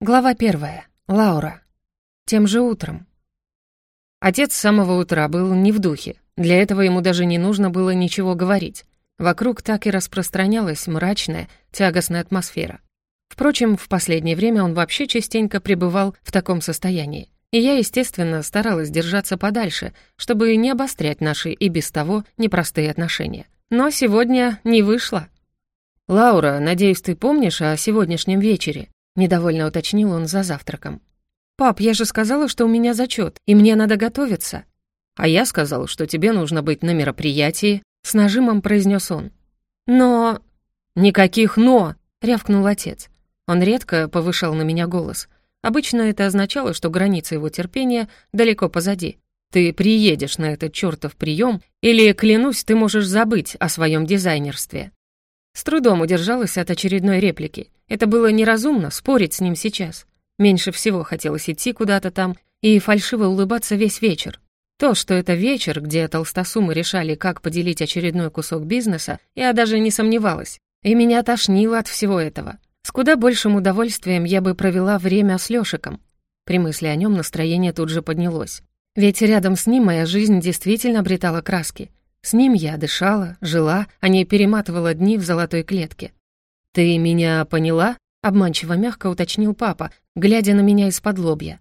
Глава первая. Лаура. Тем же утром. Отец с самого утра был не в духе. Для этого ему даже не нужно было ничего говорить. Вокруг так и распространялась мрачная, тягостная атмосфера. Впрочем, в последнее время он вообще частенько пребывал в таком состоянии. И я, естественно, старалась держаться подальше, чтобы не обострять наши и без того непростые отношения. Но сегодня не вышло. «Лаура, надеюсь, ты помнишь о сегодняшнем вечере?» Недовольно уточнил он за завтраком. «Пап, я же сказала, что у меня зачет, и мне надо готовиться». «А я сказал, что тебе нужно быть на мероприятии», — с нажимом произнес он. «Но...» «Никаких «но», — рявкнул отец. Он редко повышал на меня голос. Обычно это означало, что граница его терпения далеко позади. «Ты приедешь на этот чертов прием, или, клянусь, ты можешь забыть о своем дизайнерстве». С трудом удержалась от очередной реплики. Это было неразумно спорить с ним сейчас. Меньше всего хотелось идти куда-то там и фальшиво улыбаться весь вечер. То, что это вечер, где толстосумы решали, как поделить очередной кусок бизнеса, я даже не сомневалась. И меня тошнило от всего этого. С куда большим удовольствием я бы провела время с Лёшиком. При мысли о нём настроение тут же поднялось. Ведь рядом с ним моя жизнь действительно обретала краски. С ним я дышала, жила, а не перематывала дни в золотой клетке. «Ты меня поняла?» — обманчиво мягко уточнил папа, глядя на меня из-под лобья.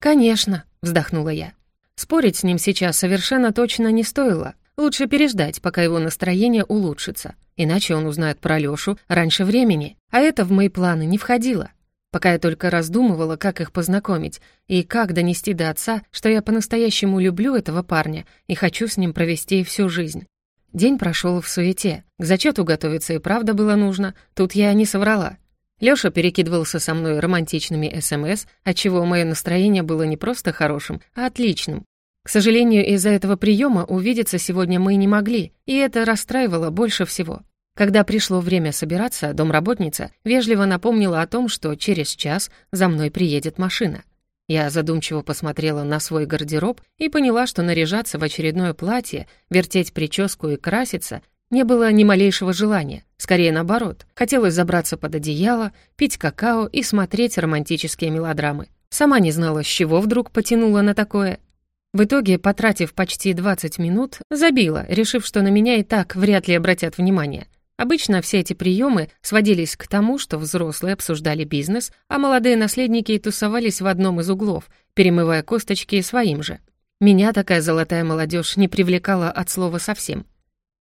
«Конечно», — вздохнула я. Спорить с ним сейчас совершенно точно не стоило. Лучше переждать, пока его настроение улучшится. Иначе он узнает про Лёшу раньше времени, а это в мои планы не входило. Пока я только раздумывала, как их познакомить, и как донести до отца, что я по-настоящему люблю этого парня и хочу с ним провести всю жизнь. День прошел в суете. К зачету готовиться и правда было нужно, тут я не соврала. Лёша перекидывался со мной романтичными СМС, отчего моё настроение было не просто хорошим, а отличным. К сожалению, из-за этого приема увидеться сегодня мы не могли, и это расстраивало больше всего. Когда пришло время собираться, домработница вежливо напомнила о том, что через час за мной приедет машина. Я задумчиво посмотрела на свой гардероб и поняла, что наряжаться в очередное платье, вертеть прическу и краситься не было ни малейшего желания. Скорее наоборот, хотелось забраться под одеяло, пить какао и смотреть романтические мелодрамы. Сама не знала, с чего вдруг потянула на такое. В итоге, потратив почти 20 минут, забила, решив, что на меня и так вряд ли обратят внимание — Обычно все эти приемы сводились к тому, что взрослые обсуждали бизнес, а молодые наследники тусовались в одном из углов, перемывая косточки своим же. Меня такая золотая молодежь не привлекала от слова совсем.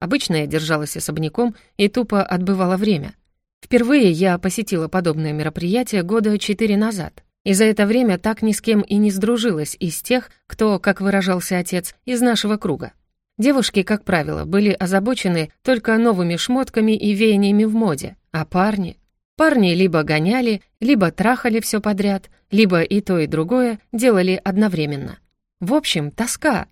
Обычно я держалась особняком и тупо отбывала время. Впервые я посетила подобное мероприятие года четыре назад. И за это время так ни с кем и не сдружилась из тех, кто, как выражался отец, из нашего круга. Девушки, как правило, были озабочены только новыми шмотками и веяниями в моде, а парни... Парни либо гоняли, либо трахали все подряд, либо и то, и другое делали одновременно. В общем, тоска.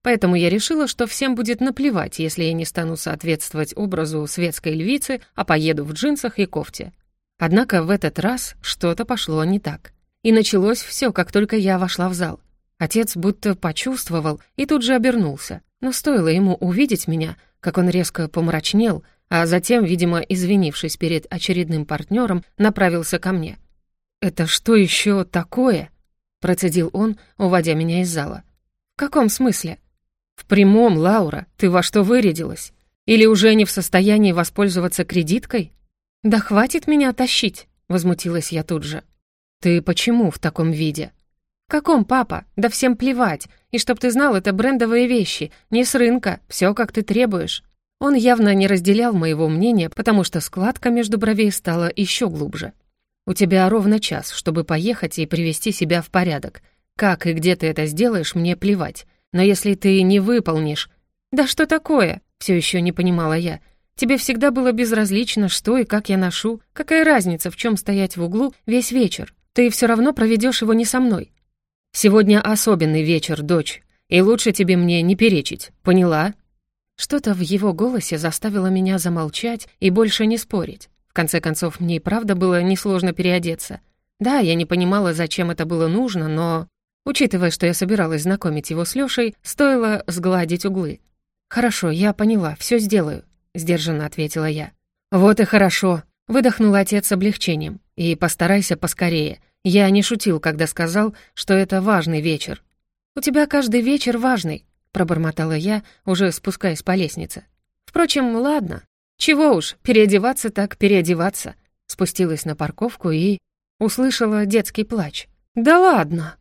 Поэтому я решила, что всем будет наплевать, если я не стану соответствовать образу светской львицы, а поеду в джинсах и кофте. Однако в этот раз что-то пошло не так. И началось все, как только я вошла в зал. Отец будто почувствовал и тут же обернулся но стоило ему увидеть меня, как он резко помрачнел, а затем, видимо, извинившись перед очередным партнером, направился ко мне. «Это что еще такое?» — процедил он, уводя меня из зала. «В каком смысле?» «В прямом, Лаура, ты во что вырядилась? Или уже не в состоянии воспользоваться кредиткой?» «Да хватит меня тащить!» — возмутилась я тут же. «Ты почему в таком виде?» «Каком, папа? Да всем плевать. И чтоб ты знал, это брендовые вещи, не с рынка, все как ты требуешь». Он явно не разделял моего мнения, потому что складка между бровей стала еще глубже. «У тебя ровно час, чтобы поехать и привести себя в порядок. Как и где ты это сделаешь, мне плевать. Но если ты не выполнишь...» «Да что такое?» — все еще не понимала я. «Тебе всегда было безразлично, что и как я ношу. Какая разница, в чем стоять в углу весь вечер? Ты все равно проведешь его не со мной. Сегодня особенный вечер, дочь, и лучше тебе мне не перечить, поняла?» Что-то в его голосе заставило меня замолчать и больше не спорить. В конце концов, мне и правда было несложно переодеться. Да, я не понимала, зачем это было нужно, но... Учитывая, что я собиралась знакомить его с Лёшей, стоило сгладить углы. «Хорошо, я поняла, всё сделаю», — сдержанно ответила я. «Вот и хорошо», — выдохнул отец с облегчением. «И постарайся поскорее. Я не шутил, когда сказал, что это важный вечер. «У тебя каждый вечер важный», — пробормотала я, уже спускаясь по лестнице. «Впрочем, ладно. Чего уж, переодеваться так переодеваться». Спустилась на парковку и... услышала детский плач. «Да ладно!»